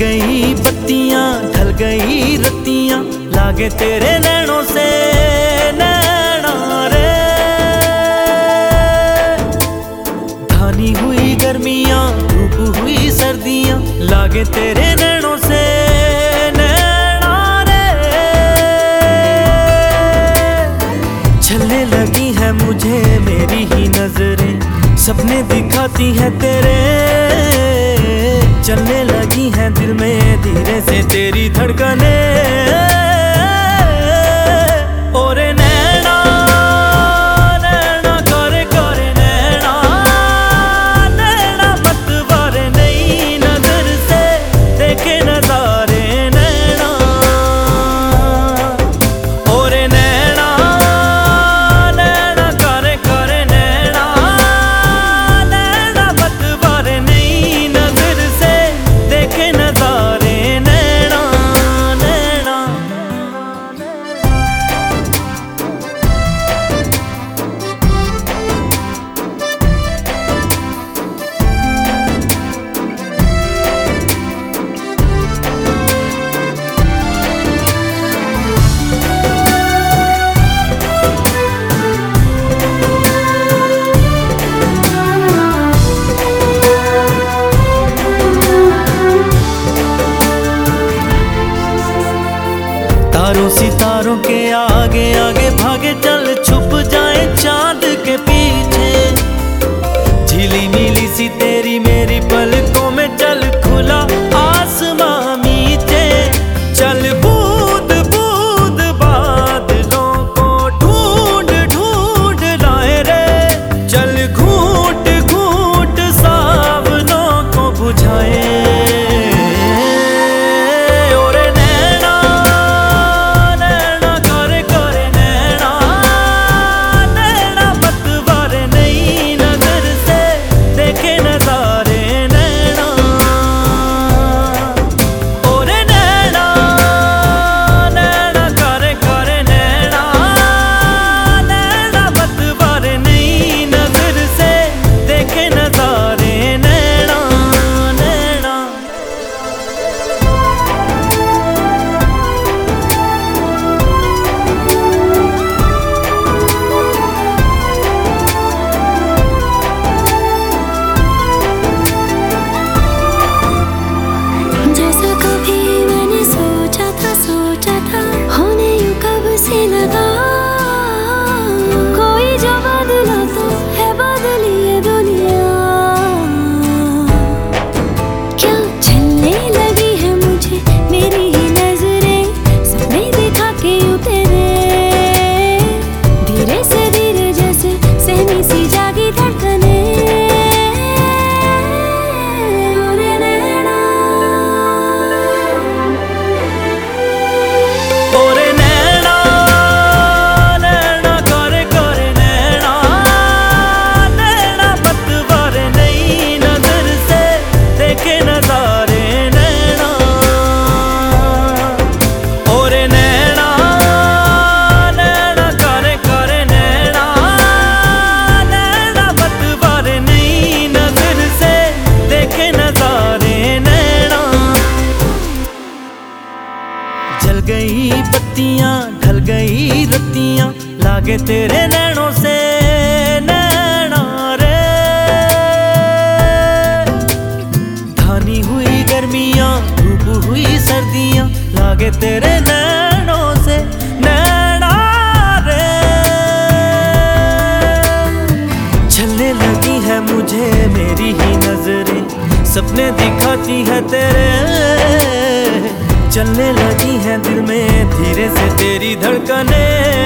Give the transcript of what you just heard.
गई बत्तियाँ ढल गई रत्तियाँ। लागे तेरे नैनों से, नैना रे। धानी हुई गर्मियाँ, धूप हुई सर्दियाँ। लागे तेरे नैनों से, नैना रे। छलने लगी है मुझे मेरी ही नज़रें। सपने दिखाती है तेरे रत्तियाँ ढल गई रत्तियाँ लागे तेरे नैनों से, नैना रे। धानी हुई गर्मियाँ, धूप हुई सर्दियाँ। लागे तेरे से लगी है मुझे मेरी ही नज़रें। सपने दिखाती है तेरे चलने लगी है दिल में धीरे से तेरी धड़कने।